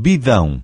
bidão.